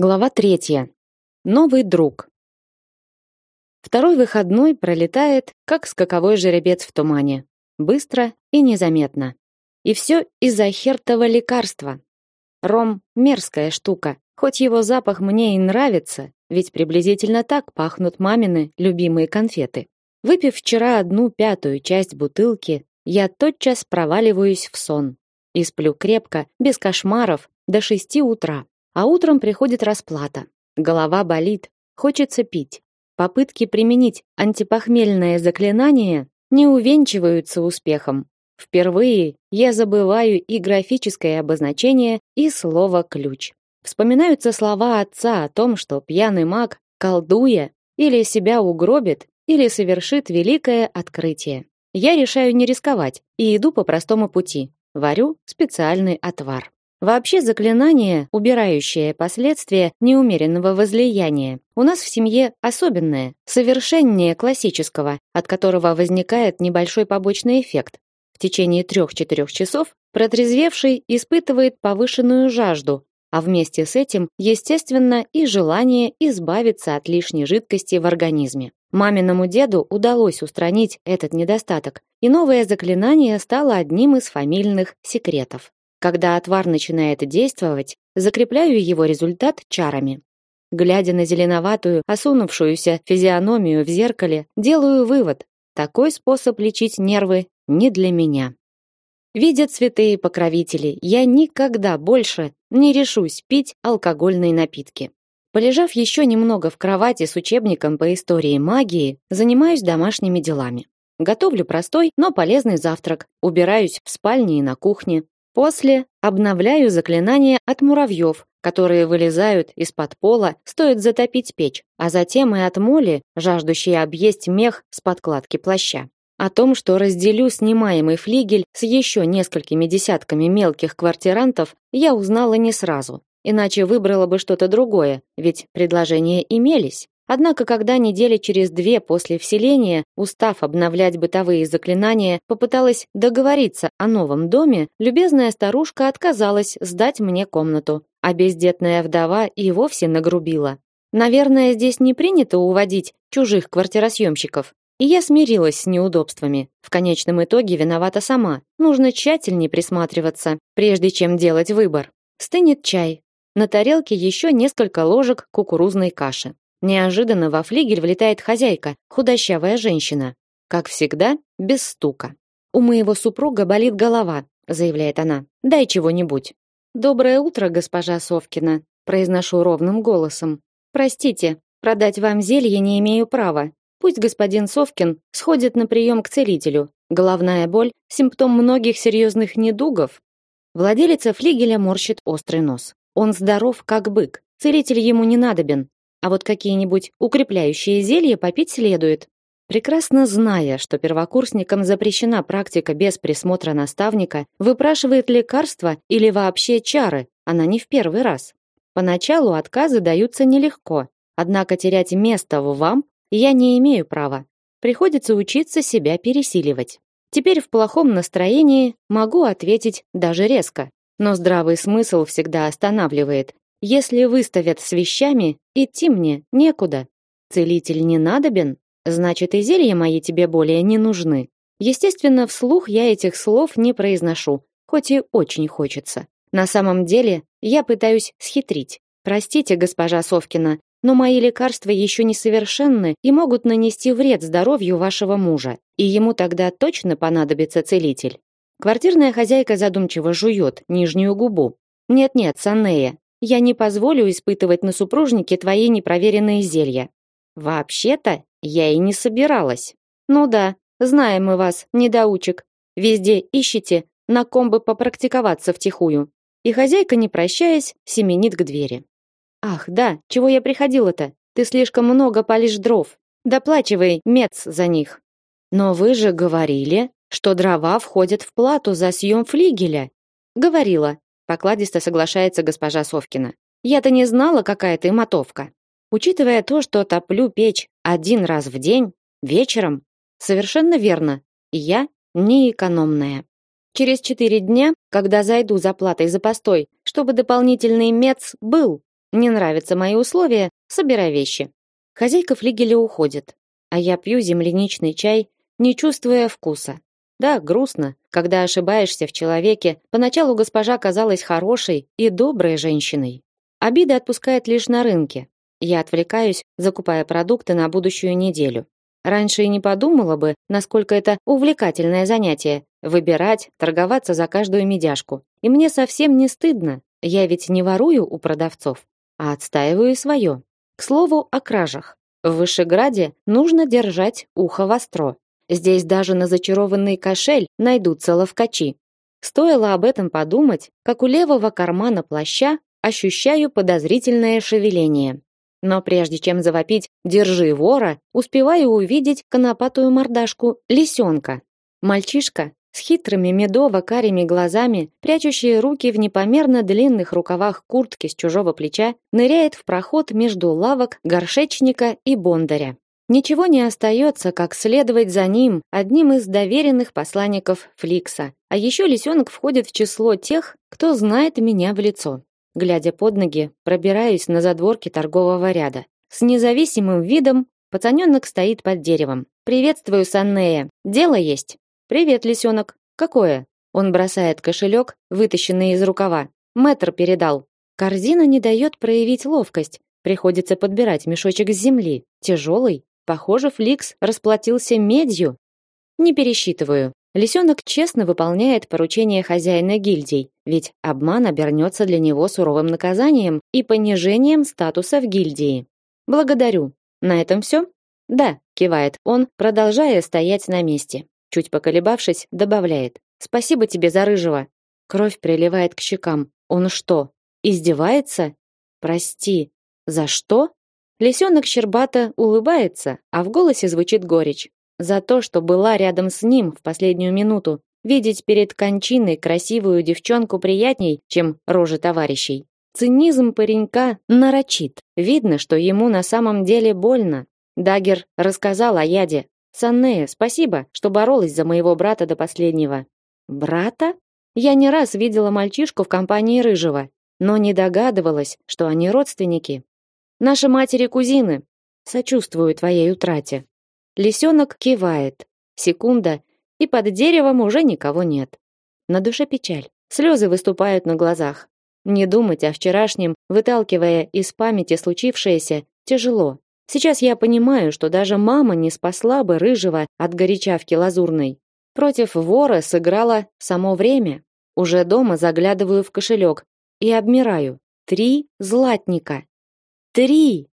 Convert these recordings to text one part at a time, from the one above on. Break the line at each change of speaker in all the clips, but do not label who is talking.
Глава третья. Новый друг. Второй выходной пролетает, как скаковой жеребец в тумане, быстро и незаметно. И все из-за хертова лекарства. Ром мерзкая штука, хоть его запах мне и нравится, ведь приблизительно так пахнут мамины любимые конфеты. Выпив вчера одну пятую часть бутылки, я тотчас проваливаюсь в сон и сплю крепко, без кошмаров, до шести утра. А утром приходит расплата. Голова болит, хочется пить. Попытки применить антипохмельное заклинание не увенчиваются успехом. Впервые я забываю и графическое обозначение, и слово ключ. Вспоминаются слова отца о том, что пьяный маг, колдуя, или себя угробит, или совершит великое открытие. Я решаю не рисковать и иду по простому пути. Варю специальный отвар. Вообще заклинание, убирающее последствия неумеренного возлияния, у нас в семье особенное, совершеннее классического, от которого возникает небольшой побочный эффект. В течение 3-4 часов протрезвевший испытывает повышенную жажду, а вместе с этим, естественно, и желание избавиться от лишней жидкости в организме. Маминому деду удалось устранить этот недостаток, и новое заклинание стало одним из фамильных секретов. Когда отвар начинает действовать, закрепляю его результат чарами. Глядя на зеленоватую, осунувшуюся физиономию в зеркале, делаю вывод: такой способ лечить нервы не для меня. Видя святые покровители, я никогда больше не решусь пить алкогольные напитки. Полежав еще немного в кровати с учебником по истории магии, занимаюсь домашними делами. Готовлю простой, но полезный завтрак, убираюсь в спальне и на кухне, После обновляю заклинание от муравьев, которые вылезают из-под пола, стоит затопить печь, а затем и от моли, жаждущей объесть мех с подкладки плаща. О том, что разделю снимаемый флигель с еще несколькими десятками мелких квартирантов, я узнала не сразу. Иначе выбрала бы что-то другое, ведь предложения имелись. Однако, когда недели через две после вселения, устав обновлять бытовые заклинания, попыталась договориться о новом доме, любезная старушка отказалась сдать мне комнату, а бездетная вдова и вовсе нагрубила. Наверное, здесь не принято уводить чужих квартиросъемщиков. И я смирилась с неудобствами. В конечном итоге виновата сама. Нужно тщательнее присматриваться, прежде чем делать выбор. Стынет чай. На тарелке еще несколько ложек кукурузной каши. Неожиданно во флигель влетает хозяйка, худощавая женщина. Как всегда, без стука. У моего супруга болит голова, заявляет она. Дай чего-нибудь. Доброе утро, госпожа Совкина, произношу ровным голосом. Простите, продать вам зелье не имею права. Пусть господин Совкин сходит на прием к целителю. Головная боль симптом многих серьезных недугов. Владелица флигеля морщит острый нос. Он здоров как бык. Целитель ему не надобен. А вот какие-нибудь укрепляющие зелья попить следует. Прекрасно зная, что первокурсникам запрещена практика без присмотра наставника, выпрашивает лекарства или вообще чары, она не в первый раз. Поначалу отказы даются нелегко, однако терять место в вам я не имею права. Приходится учиться себя пересиливать. Теперь в плохом настроении могу ответить даже резко, но здравый смысл всегда останавливает, если выставят с вещами, идти мне некуда. Целитель не надобен, значит и зелья мои тебе более не нужны. Естественно, вслух я этих слов не произношу, хоть и очень хочется. На самом деле, я пытаюсь схитрить. Простите, госпожа Совкина, но мои лекарства еще не совершенны и могут нанести вред здоровью вашего мужа, и ему тогда точно понадобится целитель. Квартирная хозяйка задумчиво жует нижнюю губу. Нет-нет, Санея, я не позволю испытывать на супружнике твои непроверенные зелья. Вообще-то, я и не собиралась. Ну да, знаем мы вас, недоучек. Везде ищете, на ком бы попрактиковаться втихую. И хозяйка, не прощаясь, семенит к двери. Ах, да, чего я приходила-то? Ты слишком много палишь дров. Доплачивай мец за них. Но вы же говорили, что дрова входят в плату за съем флигеля. Говорила, покладисто соглашается госпожа Совкина. Я-то не знала, какая ты мотовка. Учитывая то, что топлю печь один раз в день, вечером, совершенно верно. Я не экономная. Через четыре дня, когда зайду за платой за постой, чтобы дополнительный мец был, Не нравятся мои условия, собирай вещи. Хозяйка флигеля уходит, а я пью земляничный чай, не чувствуя вкуса. Да, грустно, когда ошибаешься в человеке. Поначалу госпожа казалась хорошей и доброй женщиной. Обида отпускает лишь на рынке. Я отвлекаюсь, закупая продукты на будущую неделю. Раньше и не подумала бы, насколько это увлекательное занятие выбирать, торговаться за каждую медяшку. И мне совсем не стыдно. Я ведь не ворую у продавцов, а отстаиваю свое. К слову о кражах. В Вышеграде нужно держать ухо востро. Здесь даже на зачарованный кошель найдутся ловкачи. Стоило об этом подумать, как у левого кармана плаща ощущаю подозрительное шевеление. Но прежде чем завопить «держи вора», успеваю увидеть конопатую мордашку лисенка. Мальчишка с хитрыми медово-карими глазами, прячущие руки в непомерно длинных рукавах куртки с чужого плеча, ныряет в проход между лавок горшечника и бондаря. Ничего не остается, как следовать за ним, одним из доверенных посланников Фликса. А еще лисенок входит в число тех, кто знает меня в лицо. Глядя под ноги, пробираюсь на задворки торгового ряда. С независимым видом пацаненок стоит под деревом. «Приветствую, Саннея. Дело есть». «Привет, лисенок. Какое?» Он бросает кошелек, вытащенный из рукава. Мэтр передал. Корзина не дает проявить ловкость. Приходится подбирать мешочек с земли. Тяжелый. Похоже, Фликс расплатился медью. Не пересчитываю. Лисенок честно выполняет поручения хозяина гильдий, ведь обман обернется для него суровым наказанием и понижением статуса в гильдии. Благодарю. На этом все? Да, кивает он, продолжая стоять на месте. Чуть поколебавшись, добавляет: "Спасибо тебе за рыжего". Кровь приливает к щекам. Он что, издевается? Прости. За что? Лисенок щербато улыбается, а в голосе звучит горечь. За то, что была рядом с ним в последнюю минуту. Видеть перед кончиной красивую девчонку приятней, чем рожи товарищей. Цинизм паренька нарочит. Видно, что ему на самом деле больно. Дагер рассказал о яде. Саннея, спасибо, что боролась за моего брата до последнего. Брата? Я не раз видела мальчишку в компании рыжего, но не догадывалась, что они родственники. Наши матери-кузины. Сочувствую твоей утрате. Лисенок кивает. Секунда, и под деревом уже никого нет. На душе печаль. Слезы выступают на глазах. Не думать о вчерашнем, выталкивая из памяти случившееся, тяжело. Сейчас я понимаю, что даже мама не спасла бы рыжего от горячавки лазурной. Против вора сыграло само время. Уже дома заглядываю в кошелек и обмираю. Три златника. Три!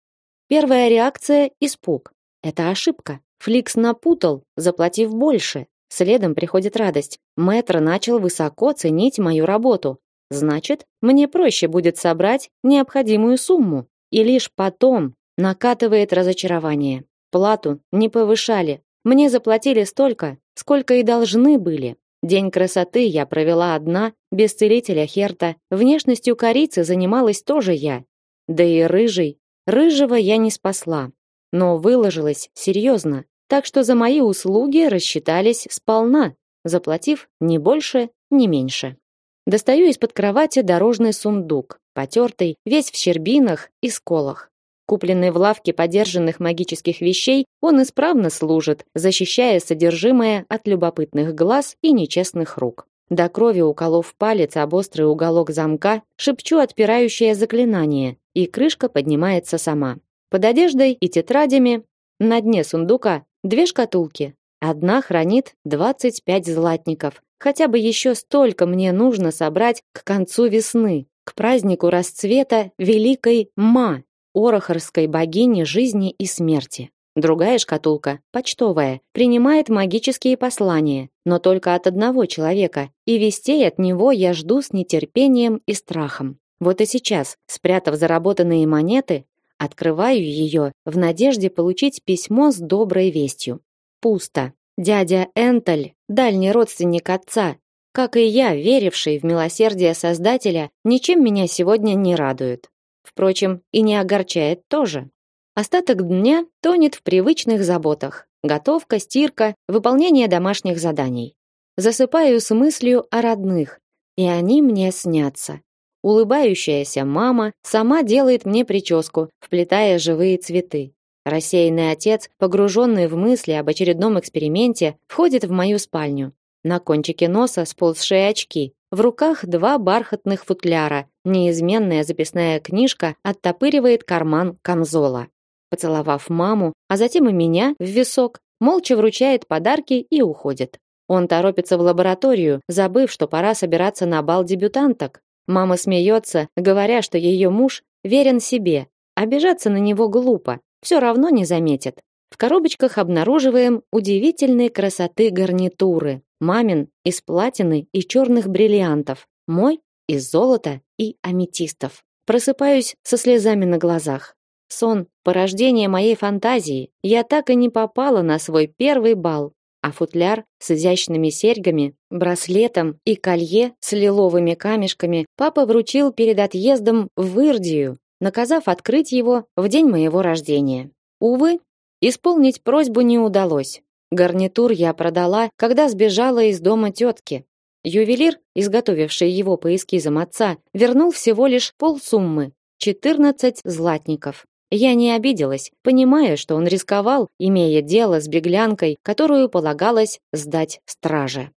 Первая реакция — испуг. Это ошибка. Фликс напутал, заплатив больше. Следом приходит радость. Мэтр начал высоко ценить мою работу. Значит, мне проще будет собрать необходимую сумму. И лишь потом накатывает разочарование. Плату не повышали. Мне заплатили столько, сколько и должны были. День красоты я провела одна, без целителя Херта. Внешностью корицы занималась тоже я. Да и рыжий. Рыжего я не спасла. Но выложилась серьезно. Так что за мои услуги рассчитались сполна, заплатив не больше, не меньше. Достаю из-под кровати дорожный сундук, потертый, весь в щербинах и сколах. Купленный в лавке подержанных магических вещей, он исправно служит, защищая содержимое от любопытных глаз и нечестных рук. До крови уколов палец об острый уголок замка, шепчу отпирающее заклинание, и крышка поднимается сама. Под одеждой и тетрадями на дне сундука две шкатулки. Одна хранит 25 златников. Хотя бы еще столько мне нужно собрать к концу весны, к празднику расцвета великой Ма, Орохорской богини жизни и смерти. Другая шкатулка, почтовая, принимает магические послания, но только от одного человека, и вестей от него я жду с нетерпением и страхом. Вот и сейчас, спрятав заработанные монеты, открываю ее в надежде получить письмо с доброй вестью. Пусто. Дядя Энтель, дальний родственник отца, как и я, веривший в милосердие Создателя, ничем меня сегодня не радует. Впрочем, и не огорчает тоже. Остаток дня тонет в привычных заботах: готовка, стирка, выполнение домашних заданий. Засыпаю с мыслью о родных, и они мне снятся. Улыбающаяся мама сама делает мне прическу, вплетая живые цветы. Рассеянный отец, погруженный в мысли об очередном эксперименте, входит в мою спальню. На кончике носа сползшие очки, в руках два бархатных футляра. Неизменная записная книжка оттопыривает карман камзола. Поцеловав маму, а затем и меня в висок, молча вручает подарки и уходит. Он торопится в лабораторию, забыв, что пора собираться на бал дебютанток. Мама смеется, говоря, что ее муж верен себе. Обижаться на него глупо, все равно не заметит. В коробочках обнаруживаем удивительной красоты гарнитуры. Мамин из платины и черных бриллиантов, мой из золота и аметистов. Просыпаюсь со слезами на глазах. Сон порождение моей фантазии. Я так и не попала на свой первый бал а футляр с изящными серьгами, браслетом и колье с лиловыми камешками папа вручил перед отъездом в Ирдию, наказав открыть его в день моего рождения. Увы, исполнить просьбу не удалось. Гарнитур я продала, когда сбежала из дома тетки. Ювелир, изготовивший его по эскизам отца, вернул всего лишь полсуммы 14 златников. Я не обиделась, понимая, что он рисковал, имея дело с беглянкой, которую полагалось сдать страже.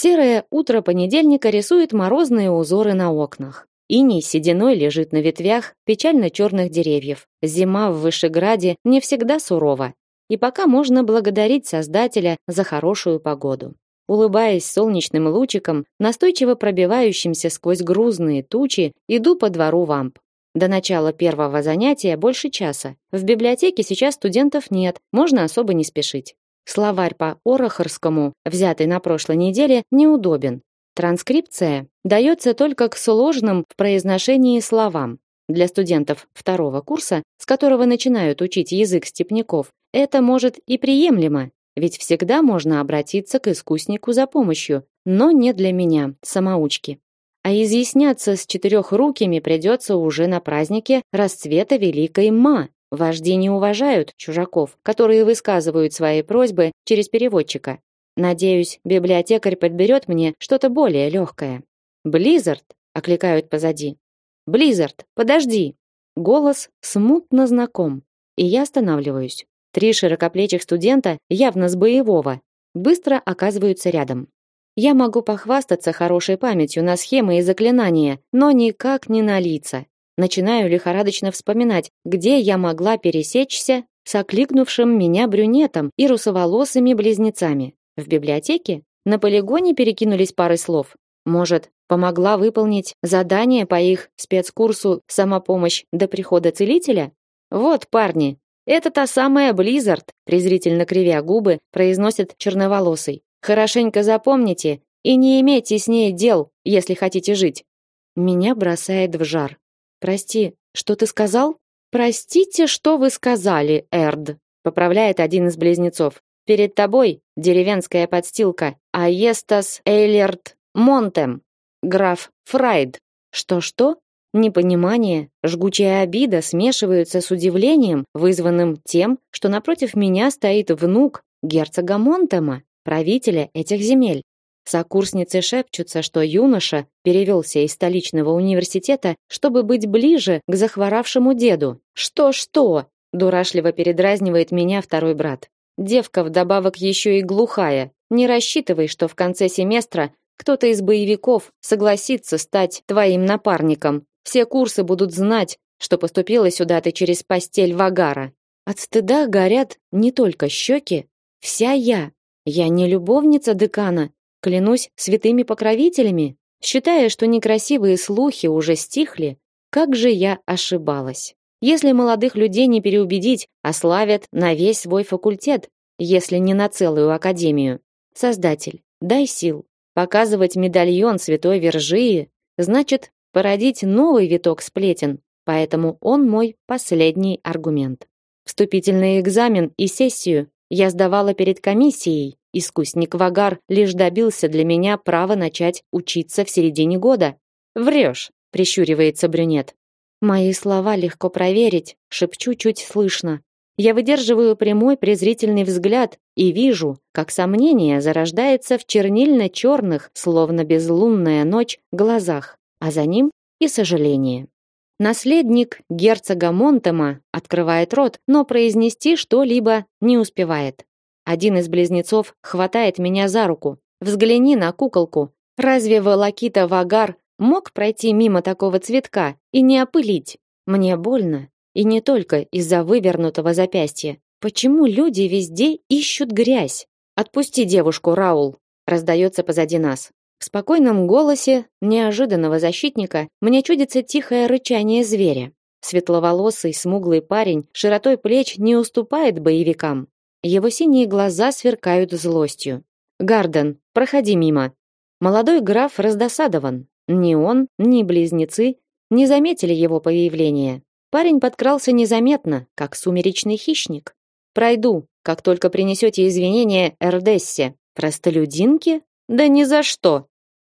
Серое утро понедельника рисует морозные узоры на окнах. Иней сединой лежит на ветвях печально черных деревьев. Зима в Вышеграде не всегда сурова. И пока можно благодарить Создателя за хорошую погоду. Улыбаясь солнечным лучиком, настойчиво пробивающимся сквозь грузные тучи, иду по двору вамп. До начала первого занятия больше часа. В библиотеке сейчас студентов нет, можно особо не спешить. Словарь по Орохорскому, взятый на прошлой неделе, неудобен. Транскрипция дается только к сложным в произношении словам. Для студентов второго курса, с которого начинают учить язык степняков, это может и приемлемо, ведь всегда можно обратиться к искуснику за помощью, но не для меня, самоучки. А изъясняться с четырехрукими придется уже на празднике расцвета Великой Ма, Вожди не уважают чужаков, которые высказывают свои просьбы через переводчика. Надеюсь, библиотекарь подберет мне что-то более легкое. Близзард окликают позади. Близзард, подожди. Голос смутно знаком, и я останавливаюсь. Три широкоплечих студента, явно с боевого, быстро оказываются рядом. Я могу похвастаться хорошей памятью на схемы и заклинания, но никак не на лица. Начинаю лихорадочно вспоминать, где я могла пересечься с окликнувшим меня брюнетом и русоволосыми близнецами. В библиотеке? На полигоне перекинулись парой слов. Может, помогла выполнить задание по их спецкурсу «Самопомощь до прихода целителя»? Вот, парни, это та самая Близзард, презрительно кривя губы, произносит черноволосый. Хорошенько запомните и не имейте с ней дел, если хотите жить. Меня бросает в жар. Прости, что ты сказал? Простите, что вы сказали, Эрд, поправляет один из близнецов. Перед тобой деревенская подстилка, Аестас Эйлерт Монтем, граф Фрайд. Что-что? Непонимание, жгучая обида смешиваются с удивлением, вызванным тем, что напротив меня стоит внук герцога Монтема, правителя этих земель. Сокурсницы шепчутся, что юноша перевелся из столичного университета, чтобы быть ближе к захворавшему деду. Что-что? Дурашливо передразнивает меня второй брат. Девка вдобавок еще и глухая. Не рассчитывай, что в конце семестра кто-то из боевиков согласится стать твоим напарником. Все курсы будут знать, что поступила сюда ты через постель Вагара. От стыда горят не только щеки, вся я. Я не любовница декана, Клянусь святыми покровителями, считая, что некрасивые слухи уже стихли, как же я ошибалась. Если молодых людей не переубедить, ославят на весь свой факультет, если не на целую академию. Создатель, дай сил. Показывать медальон Святой Вержии значит породить новый виток сплетен, поэтому он мой последний аргумент. Вступительный экзамен и сессию Я сдавала перед комиссией. Искусник Вагар лишь добился для меня права начать учиться в середине года. Врешь, прищуривается брюнет. Мои слова легко проверить, шепчу чуть слышно. Я выдерживаю прямой презрительный взгляд и вижу, как сомнение зарождается в чернильно-черных, словно безлунная ночь, глазах, а за ним и сожаление. Наследник герцога Монтема открывает рот, но произнести что-либо не успевает. Один из близнецов хватает меня за руку. Взгляни на куколку. Разве Волокита Вагар мог пройти мимо такого цветка и не опылить? Мне больно, и не только из-за вывернутого запястья. Почему люди везде ищут грязь? Отпусти девушку, Раул, раздается позади нас. В спокойном голосе неожиданного защитника мне чудится тихое рычание зверя. Светловолосый, смуглый парень широтой плеч не уступает боевикам. Его синие глаза сверкают злостью. Гарден, проходи мимо. Молодой граф раздосадован. Ни он, ни близнецы не заметили его появления. Парень подкрался незаметно, как сумеречный хищник. Пройду, как только принесете извинения Эрдессе. Простолюдинке? Да ни за что,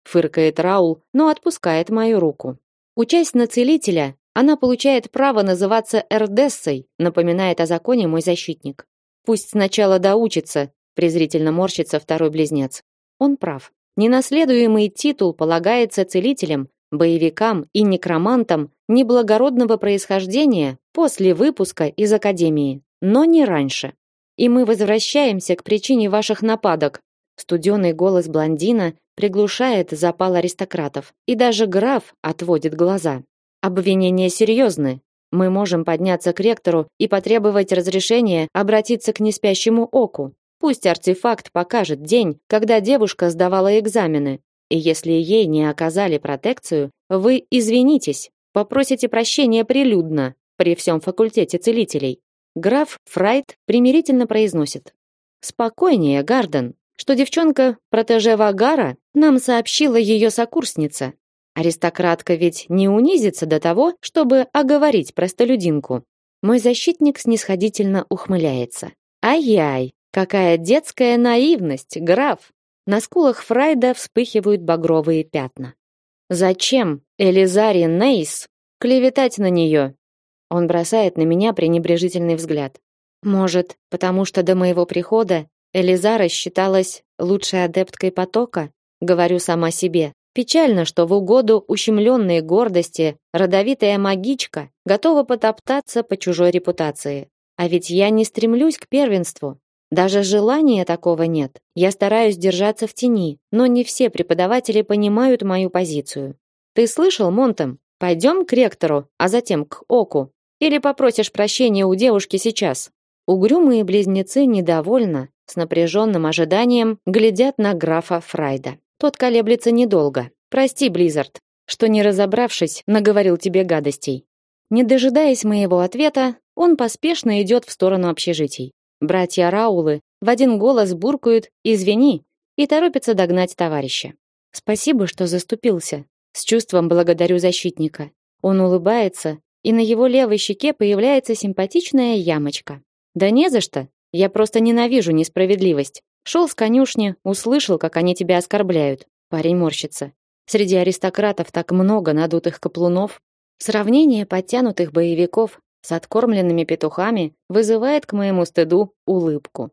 фыркает Раул, но отпускает мою руку. Учась на целителя, она получает право называться Эрдессой, напоминает о законе мой защитник. Пусть сначала доучится, презрительно морщится второй близнец. Он прав. Ненаследуемый титул полагается целителям, боевикам и некромантам неблагородного происхождения после выпуска из академии, но не раньше. И мы возвращаемся к причине ваших нападок, Студеный голос блондина приглушает запал аристократов, и даже граф отводит глаза. Обвинения серьезны. Мы можем подняться к ректору и потребовать разрешения обратиться к неспящему оку. Пусть артефакт покажет день, когда девушка сдавала экзамены. И если ей не оказали протекцию, вы извинитесь, попросите прощения прилюдно при всем факультете целителей. Граф Фрайт примирительно произносит: "Спокойнее, Гарден что девчонка протеже Вагара нам сообщила ее сокурсница. Аристократка ведь не унизится до того, чтобы оговорить простолюдинку. Мой защитник снисходительно ухмыляется. Ай-яй, какая детская наивность, граф. На скулах Фрайда вспыхивают багровые пятна. Зачем Элизаре Нейс клеветать на нее? Он бросает на меня пренебрежительный взгляд. Может, потому что до моего прихода Элизара считалась лучшей адепткой потока, говорю сама себе. Печально, что в угоду ущемленной гордости родовитая магичка готова потоптаться по чужой репутации. А ведь я не стремлюсь к первенству. Даже желания такого нет. Я стараюсь держаться в тени, но не все преподаватели понимают мою позицию. Ты слышал, Монтем? Пойдем к ректору, а затем к Оку. Или попросишь прощения у девушки сейчас? Угрюмые близнецы недовольно, с напряженным ожиданием глядят на графа Фрайда. Тот колеблется недолго. Прости, Близзард, что не разобравшись, наговорил тебе гадостей. Не дожидаясь моего ответа, он поспешно идет в сторону общежитий. Братья Раулы в один голос буркают «Извини» и торопятся догнать товарища. Спасибо, что заступился. С чувством благодарю защитника. Он улыбается, и на его левой щеке появляется симпатичная ямочка. Да не за что. Я просто ненавижу несправедливость. Шел с конюшни, услышал, как они тебя оскорбляют. Парень морщится. Среди аристократов так много надутых каплунов. Сравнение подтянутых боевиков с откормленными петухами вызывает к моему стыду улыбку.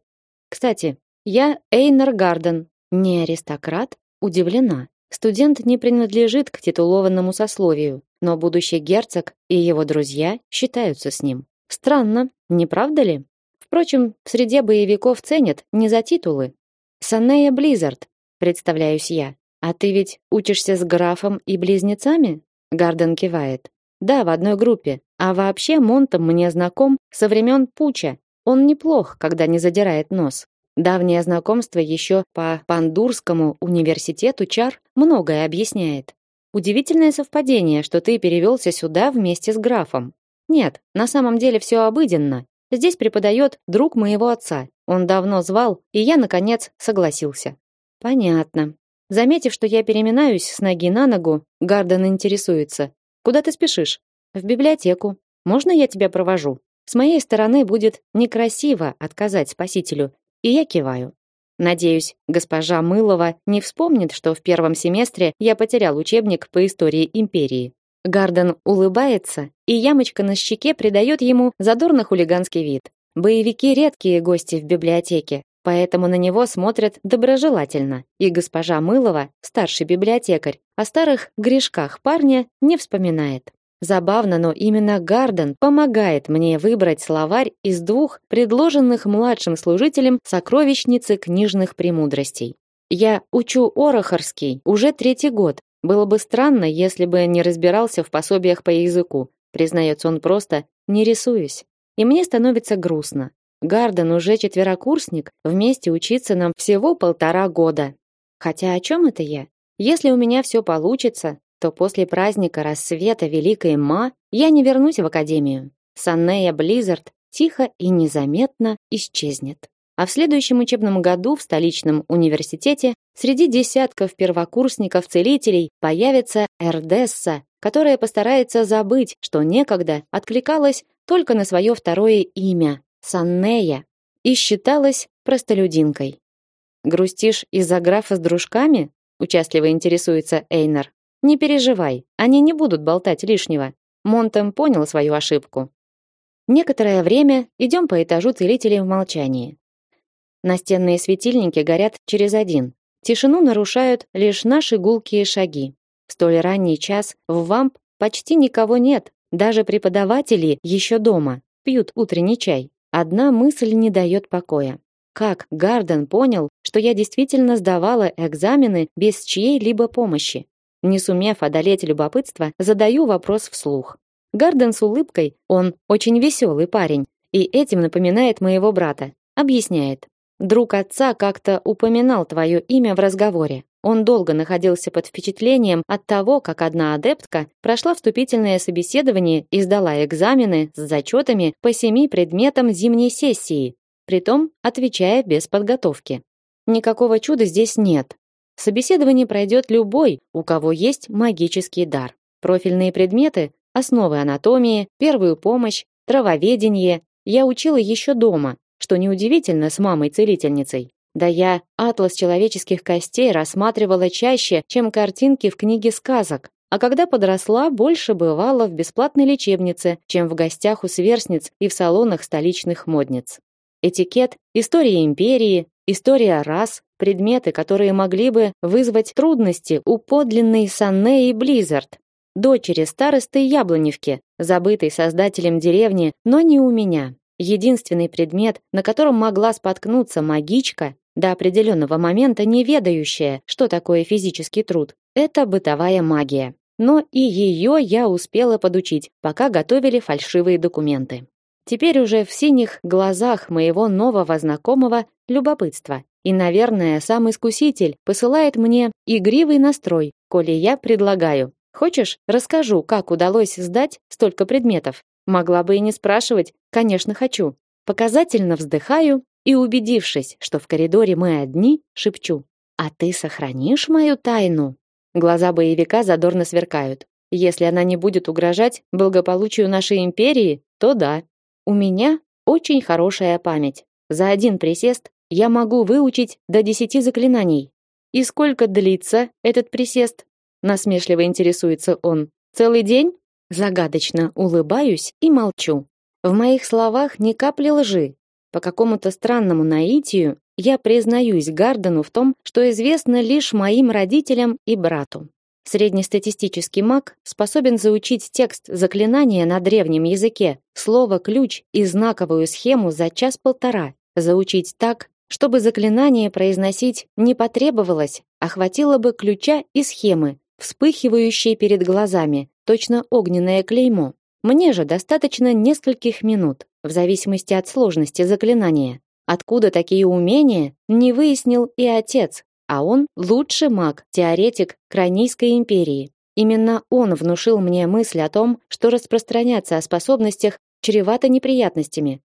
Кстати, я Эйнер Гарден, не аристократ, удивлена. Студент не принадлежит к титулованному сословию, но будущий герцог и его друзья считаются с ним. Странно, не правда ли? Впрочем, в среде боевиков ценят не за титулы. Санея Близзард, представляюсь я. А ты ведь учишься с графом и близнецами? Гарден кивает. Да, в одной группе. А вообще Монтом мне знаком со времен Пуча. Он неплох, когда не задирает нос. Давнее знакомство еще по Пандурскому университету Чар многое объясняет. Удивительное совпадение, что ты перевелся сюда вместе с графом. Нет, на самом деле все обыденно. Здесь преподает друг моего отца. Он давно звал, и я наконец согласился. Понятно. Заметив, что я переминаюсь с ноги на ногу, Гарден интересуется: "Куда ты спешишь?" "В библиотеку. Можно я тебя провожу?" С моей стороны будет некрасиво отказать спасителю, и я киваю. Надеюсь, госпожа Мылова не вспомнит, что в первом семестре я потерял учебник по истории империи. Гарден улыбается, и ямочка на щеке придает ему задорно-хулиганский вид. Боевики редкие гости в библиотеке, поэтому на него смотрят доброжелательно. И госпожа Мылова, старший библиотекарь, о старых грешках парня не вспоминает. Забавно, но именно Гарден помогает мне выбрать словарь из двух предложенных младшим служителем сокровищницы книжных премудростей. Я учу Орохорский уже третий год. Было бы странно, если бы не разбирался в пособиях по языку. Признается он просто, не рисуюсь. И мне становится грустно. Гарден уже четверокурсник, вместе учиться нам всего полтора года. Хотя о чем это я? Если у меня все получится, то после праздника рассвета Великой Ма я не вернусь в академию. Саннея Близзард тихо и незаметно исчезнет. А в следующем учебном году в столичном университете среди десятков первокурсников-целителей появится Эрдесса, которая постарается забыть, что некогда откликалась только на свое второе имя Саннея и считалась простолюдинкой. Грустишь из-за графа с дружками? Участливо интересуется Эйнер. Не переживай, они не будут болтать лишнего. Монтем понял свою ошибку. Некоторое время идем по этажу целителей в молчании. Настенные светильники горят через один. Тишину нарушают лишь наши гулкие шаги. В столь ранний час в вамп почти никого нет. Даже преподаватели еще дома, пьют утренний чай. Одна мысль не дает покоя. Как Гарден понял, что я действительно сдавала экзамены без чьей-либо помощи? Не сумев одолеть любопытство, задаю вопрос вслух. Гарден с улыбкой, он очень веселый парень, и этим напоминает моего брата. Объясняет. Друг отца как-то упоминал твое имя в разговоре. Он долго находился под впечатлением от того, как одна адептка прошла вступительное собеседование и сдала экзамены с зачетами по семи предметам зимней сессии, притом отвечая без подготовки. Никакого чуда здесь нет. Собеседование пройдет любой, у кого есть магический дар. Профильные предметы, основы анатомии, первую помощь, травоведение я учила еще дома, что неудивительно с мамой-целительницей. Да я атлас человеческих костей рассматривала чаще, чем картинки в книге сказок. А когда подросла, больше бывала в бесплатной лечебнице, чем в гостях у сверстниц и в салонах столичных модниц. Этикет, история империи, история рас, предметы, которые могли бы вызвать трудности у подлинной Санне и Близзард, дочери старосты Яблоневки, забытой создателем деревни, но не у меня. Единственный предмет, на котором могла споткнуться магичка, до определенного момента не ведающая, что такое физический труд, это бытовая магия. Но и ее я успела подучить, пока готовили фальшивые документы. Теперь уже в синих глазах моего нового знакомого любопытство. И, наверное, сам искуситель посылает мне игривый настрой, коли я предлагаю. Хочешь, расскажу, как удалось сдать столько предметов? Могла бы и не спрашивать, конечно, хочу. Показательно вздыхаю и, убедившись, что в коридоре мы одни, шепчу. «А ты сохранишь мою тайну?» Глаза боевика задорно сверкают. Если она не будет угрожать благополучию нашей империи, то да. У меня очень хорошая память. За один присест я могу выучить до десяти заклинаний. И сколько длится этот присест? Насмешливо интересуется он. Целый день? Загадочно улыбаюсь и молчу. В моих словах ни капли лжи. По какому-то странному наитию я признаюсь Гардену в том, что известно лишь моим родителям и брату. Среднестатистический маг способен заучить текст заклинания на древнем языке, слово ключ и знаковую схему за час-полтора, заучить так, чтобы заклинание произносить не потребовалось, а хватило бы ключа и схемы, вспыхивающей перед глазами, точно огненное клеймо. Мне же достаточно нескольких минут, в зависимости от сложности заклинания. Откуда такие умения, не выяснил и отец, а он лучший маг, теоретик Кранийской империи. Именно он внушил мне мысль о том, что распространяться о способностях чревато неприятностями,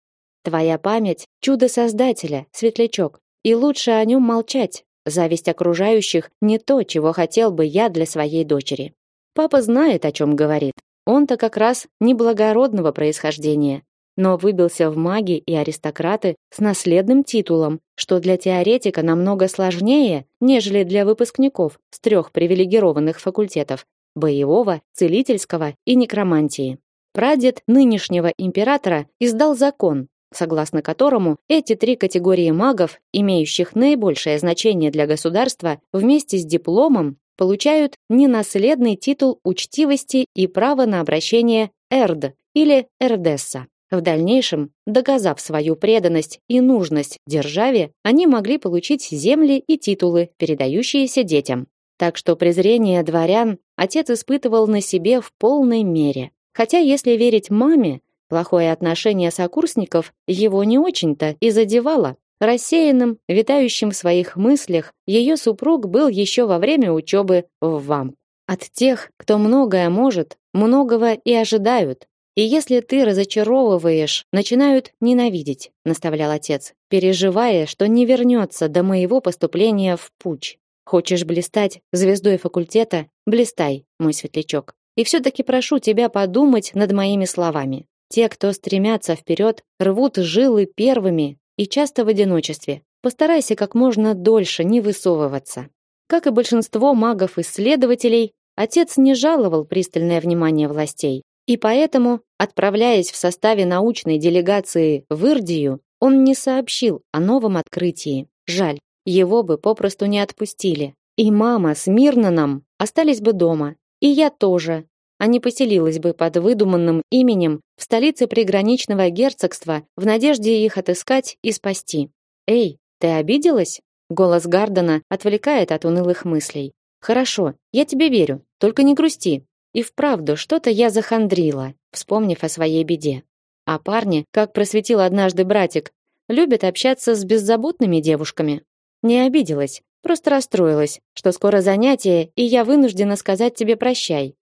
Твоя память — чудо Создателя, светлячок, и лучше о нем молчать. Зависть окружающих — не то, чего хотел бы я для своей дочери. Папа знает, о чем говорит. Он-то как раз неблагородного происхождения. но выбился в маги и аристократы с наследным титулом, что для теоретика намного сложнее, нежели для выпускников с трех привилегированных факультетов боевого, целительского и некромантии. Прадед нынешнего императора издал закон, согласно которому эти три категории магов, имеющих наибольшее значение для государства, вместе с дипломом получают ненаследный титул учтивости и право на обращение эрд или эрдесса. В дальнейшем, доказав свою преданность и нужность державе, они могли получить земли и титулы, передающиеся детям. Так что презрение дворян отец испытывал на себе в полной мере. Хотя, если верить маме, плохое отношение сокурсников его не очень-то и задевало. Рассеянным, витающим в своих мыслях, ее супруг был еще во время учебы в ВАМ. От тех, кто многое может, многого и ожидают. И если ты разочаровываешь, начинают ненавидеть, наставлял отец, переживая, что не вернется до моего поступления в путь. Хочешь блистать звездой факультета? Блистай, мой светлячок. И все таки прошу тебя подумать над моими словами. Те, кто стремятся вперед, рвут жилы первыми и часто в одиночестве. Постарайся как можно дольше не высовываться. Как и большинство магов-исследователей, отец не жаловал пристальное внимание властей. И поэтому, отправляясь в составе научной делегации в Ирдию, он не сообщил о новом открытии. Жаль, его бы попросту не отпустили. И мама с Мирнаном остались бы дома, и я тоже, а не поселилась бы под выдуманным именем в столице приграничного герцогства в надежде их отыскать и спасти. Эй, ты обиделась? Голос Гардена отвлекает от унылых мыслей. Хорошо, я тебе верю, только не грусти. И вправду, что-то я захандрила, вспомнив о своей беде. А парни, как просветил однажды братик, любят общаться с беззаботными девушками. Не обиделась, просто расстроилась, что скоро занятие, и я вынуждена сказать тебе прощай.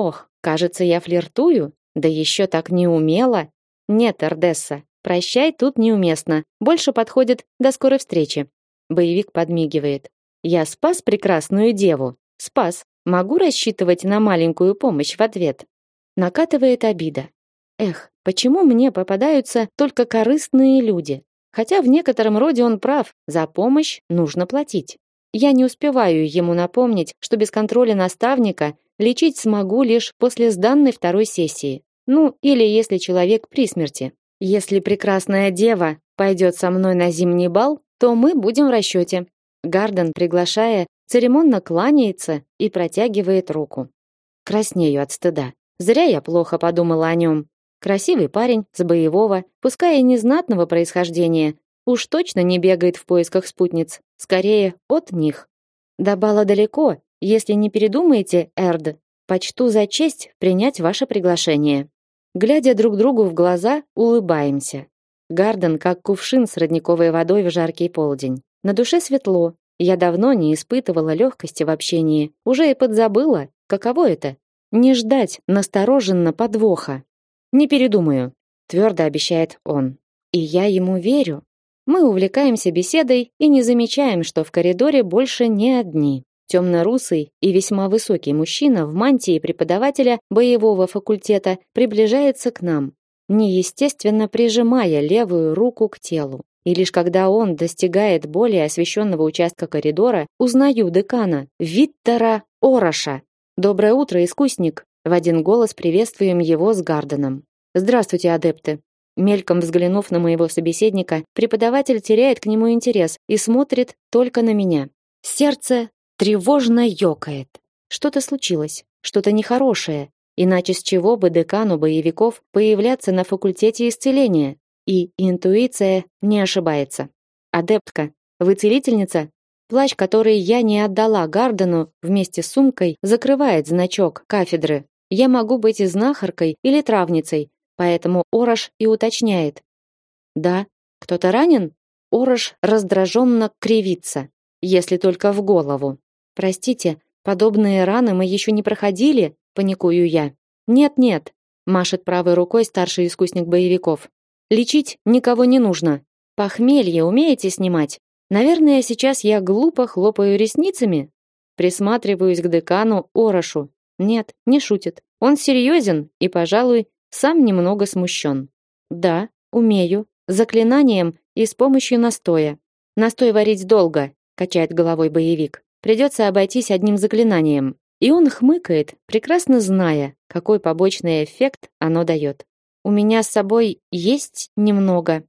Ох, кажется, я флиртую, да еще так неумело. Нет, Эрдесса, прощай тут неуместно. Больше подходит до скорой встречи. Боевик подмигивает. Я спас прекрасную деву. Спас. Могу рассчитывать на маленькую помощь в ответ. Накатывает обида. Эх, почему мне попадаются только корыстные люди? Хотя в некотором роде он прав, за помощь нужно платить. Я не успеваю ему напомнить, что без контроля наставника лечить смогу лишь после сданной второй сессии. Ну, или если человек при смерти. Если прекрасная дева пойдет со мной на зимний бал, то мы будем в расчете. Гарден, приглашая, церемонно кланяется и протягивает руку. Краснею от стыда. Зря я плохо подумала о нем. Красивый парень, с боевого, пускай и незнатного происхождения, уж точно не бегает в поисках спутниц, скорее от них. До бала далеко, если не передумаете, Эрд, почту за честь принять ваше приглашение. Глядя друг другу в глаза, улыбаемся. Гарден как кувшин с родниковой водой в жаркий полдень. На душе светло. Я давно не испытывала легкости в общении, уже и подзабыла, каково это не ждать настороженно подвоха. Не передумаю, твердо обещает он. И я ему верю. Мы увлекаемся беседой и не замечаем, что в коридоре больше не одни. Темно-русый и весьма высокий мужчина в мантии преподавателя боевого факультета приближается к нам, неестественно прижимая левую руку к телу. И лишь когда он достигает более освещенного участка коридора, узнаю декана Виттера Ороша. Доброе утро, искусник. В один голос приветствуем его с Гарденом. Здравствуйте, адепты. Мельком взглянув на моего собеседника, преподаватель теряет к нему интерес и смотрит только на меня. Сердце тревожно ёкает. Что-то случилось, что-то нехорошее, иначе с чего бы декану боевиков появляться на факультете исцеления? И интуиция не ошибается. Адептка, вы целительница? Плащ, который я не отдала Гардену вместе с сумкой, закрывает значок кафедры. Я могу быть и знахаркой или травницей, Поэтому Орош и уточняет. Да, кто-то ранен? Орош раздраженно кривится, если только в голову. Простите, подобные раны мы еще не проходили, паникую я. Нет-нет, машет правой рукой старший искусник боевиков. Лечить никого не нужно. Похмелье умеете снимать? Наверное, сейчас я глупо хлопаю ресницами. Присматриваюсь к декану Орошу. Нет, не шутит. Он серьезен и, пожалуй, сам немного смущен. Да, умею. Заклинанием и с помощью настоя. Настой варить долго, качает головой боевик. Придется обойтись одним заклинанием. И он хмыкает, прекрасно зная, какой побочный эффект оно дает. У меня с собой есть немного.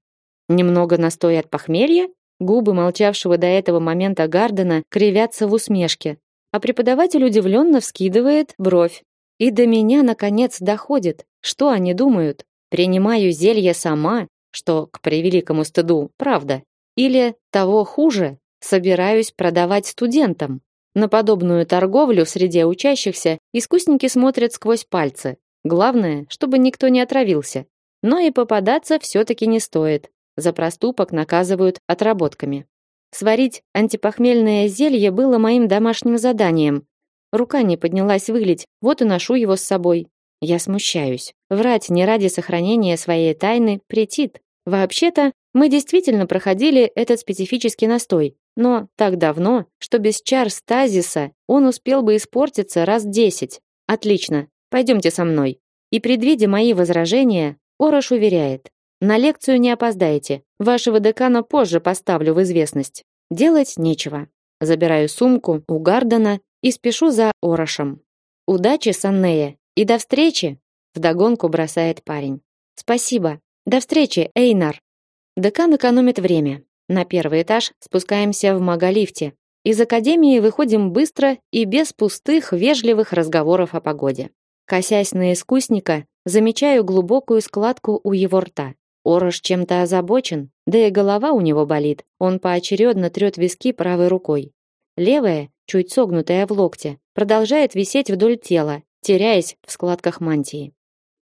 Немного настоя от похмелья? Губы молчавшего до этого момента Гардена кривятся в усмешке, а преподаватель удивленно вскидывает бровь. И до меня наконец доходит, что они думают. Принимаю зелье сама, что к превеликому стыду, правда. Или того хуже, собираюсь продавать студентам. На подобную торговлю в среде учащихся искусники смотрят сквозь пальцы. Главное, чтобы никто не отравился. Но и попадаться все таки не стоит. За проступок наказывают отработками. Сварить антипохмельное зелье было моим домашним заданием. Рука не поднялась вылить, вот и ношу его с собой. Я смущаюсь. Врать не ради сохранения своей тайны претит. Вообще-то, мы действительно проходили этот специфический настой, но так давно, что без чар стазиса он успел бы испортиться раз десять. Отлично, пойдемте со мной. И предвидя мои возражения, Орош уверяет, на лекцию не опоздаете. Вашего декана позже поставлю в известность. Делать нечего. Забираю сумку у Гардена и спешу за Орошем. Удачи, Саннея, и до встречи, вдогонку бросает парень. Спасибо. До встречи, Эйнар. Декан экономит время. На первый этаж спускаемся в маголифте. Из академии выходим быстро и без пустых, вежливых разговоров о погоде. Косясь на искусника, замечаю глубокую складку у его рта. Орош чем-то озабочен, да и голова у него болит. Он поочередно трет виски правой рукой. Левая, чуть согнутая в локте, продолжает висеть вдоль тела, теряясь в складках мантии.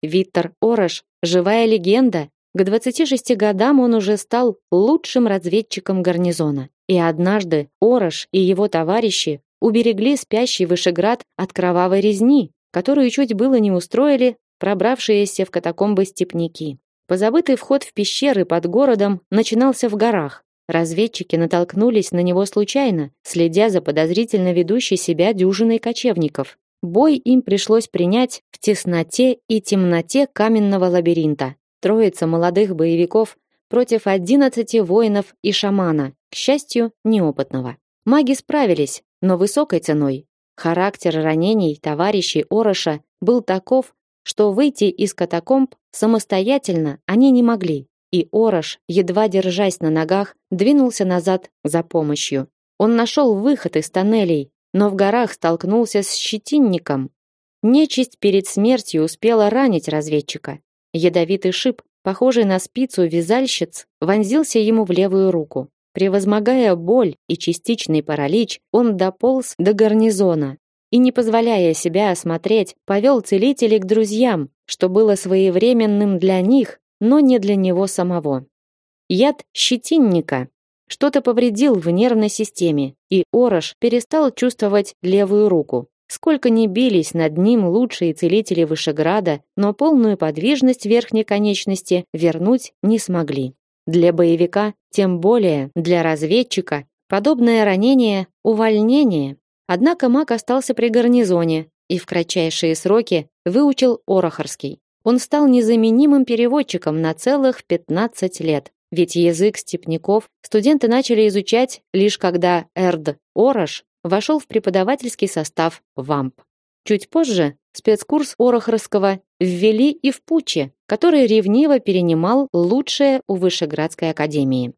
Виктор Орош – живая легенда. К 26 годам он уже стал лучшим разведчиком гарнизона. И однажды Орош и его товарищи уберегли спящий Вышеград от кровавой резни, которую чуть было не устроили пробравшиеся в катакомбы степняки. Позабытый вход в пещеры под городом начинался в горах. Разведчики натолкнулись на него случайно, следя за подозрительно ведущей себя дюжиной кочевников. Бой им пришлось принять в тесноте и темноте каменного лабиринта. Троица молодых боевиков против одиннадцати воинов и шамана, к счастью, неопытного. Маги справились, но высокой ценой. Характер ранений товарищей Ороша был таков, что выйти из катакомб самостоятельно они не могли, и Орош, едва держась на ногах, двинулся назад за помощью. Он нашел выход из тоннелей, но в горах столкнулся с щетинником. Нечисть перед смертью успела ранить разведчика. Ядовитый шип, похожий на спицу вязальщиц, вонзился ему в левую руку. Превозмогая боль и частичный паралич, он дополз до гарнизона, и, не позволяя себя осмотреть, повел целителей к друзьям, что было своевременным для них, но не для него самого. Яд щетинника что-то повредил в нервной системе, и Орош перестал чувствовать левую руку. Сколько ни бились над ним лучшие целители Вышеграда, но полную подвижность верхней конечности вернуть не смогли. Для боевика, тем более для разведчика, подобное ранение – увольнение, Однако маг остался при гарнизоне и в кратчайшие сроки выучил Орохорский. Он стал незаменимым переводчиком на целых 15 лет. Ведь язык степняков студенты начали изучать лишь когда Эрд Орош вошел в преподавательский состав ВАМП. Чуть позже спецкурс Орохорского ввели и в Пуче, который ревниво перенимал лучшее у Вышеградской академии.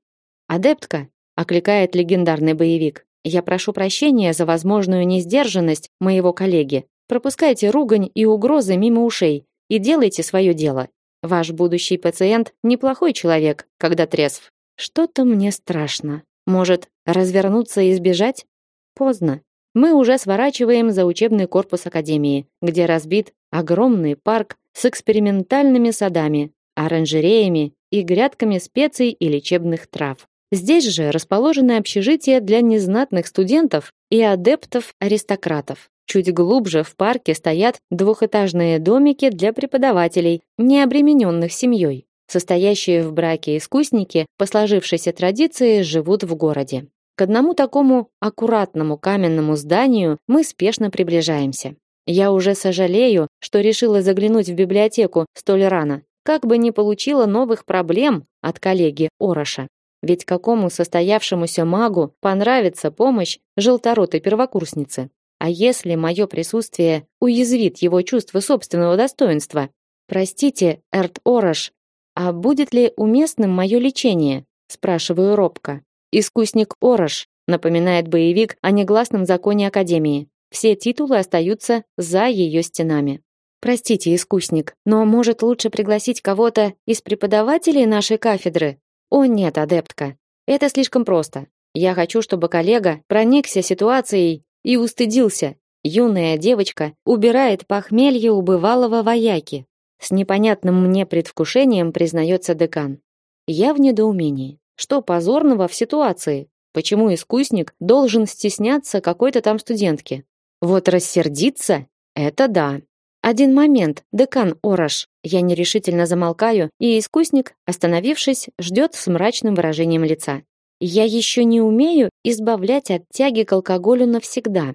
«Адептка», — окликает легендарный боевик, я прошу прощения за возможную несдержанность моего коллеги. Пропускайте ругань и угрозы мимо ушей и делайте свое дело. Ваш будущий пациент неплохой человек, когда трезв. Что-то мне страшно. Может, развернуться и сбежать? Поздно. Мы уже сворачиваем за учебный корпус академии, где разбит огромный парк с экспериментальными садами, оранжереями и грядками специй и лечебных трав. Здесь же расположены общежития для незнатных студентов и адептов-аристократов. Чуть глубже в парке стоят двухэтажные домики для преподавателей, не обремененных семьей. Состоящие в браке искусники, по сложившейся традиции, живут в городе. К одному такому аккуратному каменному зданию мы спешно приближаемся. Я уже сожалею, что решила заглянуть в библиотеку столь рано. как бы не получила новых проблем от коллеги Ороша. Ведь какому состоявшемуся магу понравится помощь желторотой первокурсницы? А если мое присутствие уязвит его чувство собственного достоинства? Простите, Эрт Орош, а будет ли уместным мое лечение? спрашиваю робко. Искусник Орош, напоминает боевик о негласном законе академии. Все титулы остаются за ее стенами. Простите, искусник, но может лучше пригласить кого-то из преподавателей нашей кафедры? О нет, адептка. Это слишком просто. Я хочу, чтобы коллега проникся ситуацией и устыдился. Юная девочка убирает похмелье у бывалого вояки. С непонятным мне предвкушением признается декан. Я в недоумении. Что позорного в ситуации? Почему искусник должен стесняться какой-то там студентки? Вот рассердиться это да. Один момент, декан Орош. Я нерешительно замолкаю, и искусник, остановившись, ждет с мрачным выражением лица. Я еще не умею избавлять от тяги к алкоголю навсегда.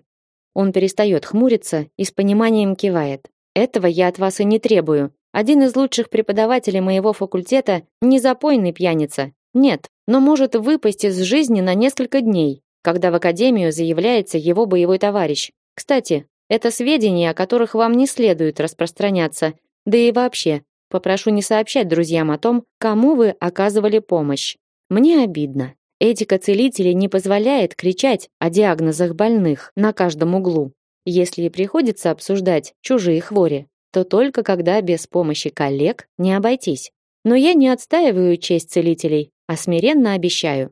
Он перестает хмуриться и с пониманием кивает. Этого я от вас и не требую. Один из лучших преподавателей моего факультета не запойный пьяница. Нет, но может выпасть из жизни на несколько дней, когда в академию заявляется его боевой товарищ. Кстати, это сведения, о которых вам не следует распространяться. Да и вообще, попрошу не сообщать друзьям о том, кому вы оказывали помощь. Мне обидно. Этика целителей не позволяет кричать о диагнозах больных на каждом углу. Если и приходится обсуждать чужие хвори, то только когда без помощи коллег не обойтись. Но я не отстаиваю честь целителей, а смиренно обещаю.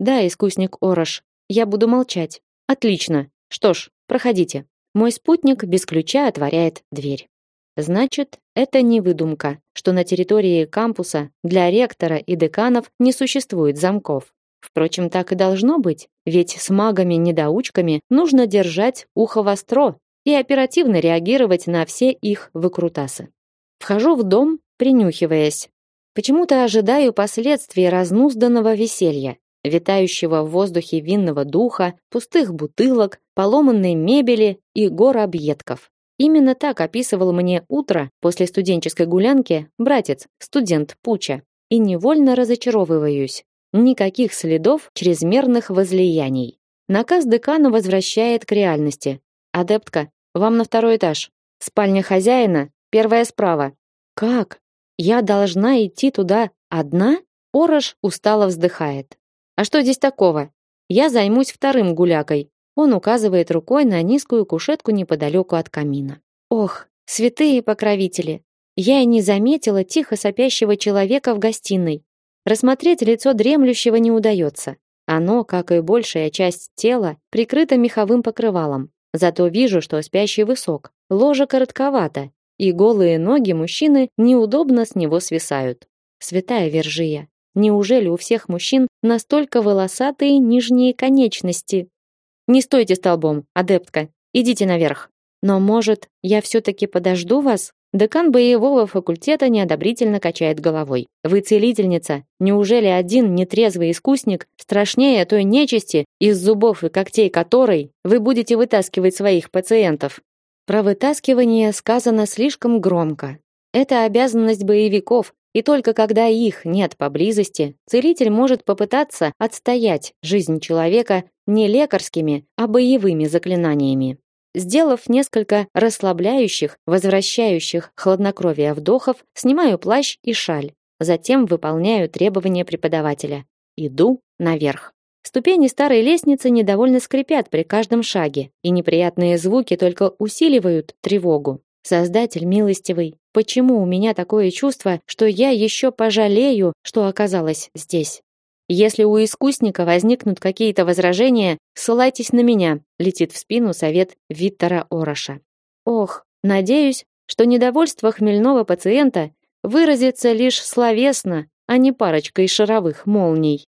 Да, искусник Орош, я буду молчать. Отлично. Что ж, проходите. Мой спутник без ключа отворяет дверь. Значит, это не выдумка, что на территории кампуса для ректора и деканов не существует замков. Впрочем, так и должно быть, ведь с магами-недоучками нужно держать ухо востро и оперативно реагировать на все их выкрутасы. Вхожу в дом, принюхиваясь. Почему-то ожидаю последствий разнузданного веселья витающего в воздухе винного духа, пустых бутылок, поломанной мебели и гор объедков. Именно так описывал мне утро после студенческой гулянки братец, студент Пуча. И невольно разочаровываюсь. Никаких следов чрезмерных возлияний. Наказ декана возвращает к реальности. Адептка, вам на второй этаж. Спальня хозяина, первая справа. Как? Я должна идти туда одна? Орош устало вздыхает. А что здесь такого? Я займусь вторым гулякой. Он указывает рукой на низкую кушетку неподалеку от камина. Ох, святые покровители. Я и не заметила тихо сопящего человека в гостиной. Рассмотреть лицо дремлющего не удается. Оно, как и большая часть тела, прикрыто меховым покрывалом. Зато вижу, что спящий высок, ложе коротковато, и голые ноги мужчины неудобно с него свисают. Святая Вержия, Неужели у всех мужчин настолько волосатые нижние конечности? Не стойте столбом, адептка. Идите наверх. Но, может, я все таки подожду вас? Декан боевого факультета неодобрительно качает головой. Вы целительница. Неужели один нетрезвый искусник страшнее той нечисти, из зубов и когтей которой вы будете вытаскивать своих пациентов? Про вытаскивание сказано слишком громко. Это обязанность боевиков, и только когда их нет поблизости, целитель может попытаться отстоять жизнь человека не лекарскими, а боевыми заклинаниями. Сделав несколько расслабляющих, возвращающих хладнокровие вдохов, снимаю плащ и шаль. Затем выполняю требования преподавателя. Иду наверх. Ступени старой лестницы недовольно скрипят при каждом шаге, и неприятные звуки только усиливают тревогу. Создатель милостивый, почему у меня такое чувство, что я еще пожалею, что оказалась здесь? Если у искусника возникнут какие-то возражения, ссылайтесь на меня, летит в спину совет Виктора Ороша. Ох, надеюсь, что недовольство хмельного пациента выразится лишь словесно, а не парочкой шаровых молний.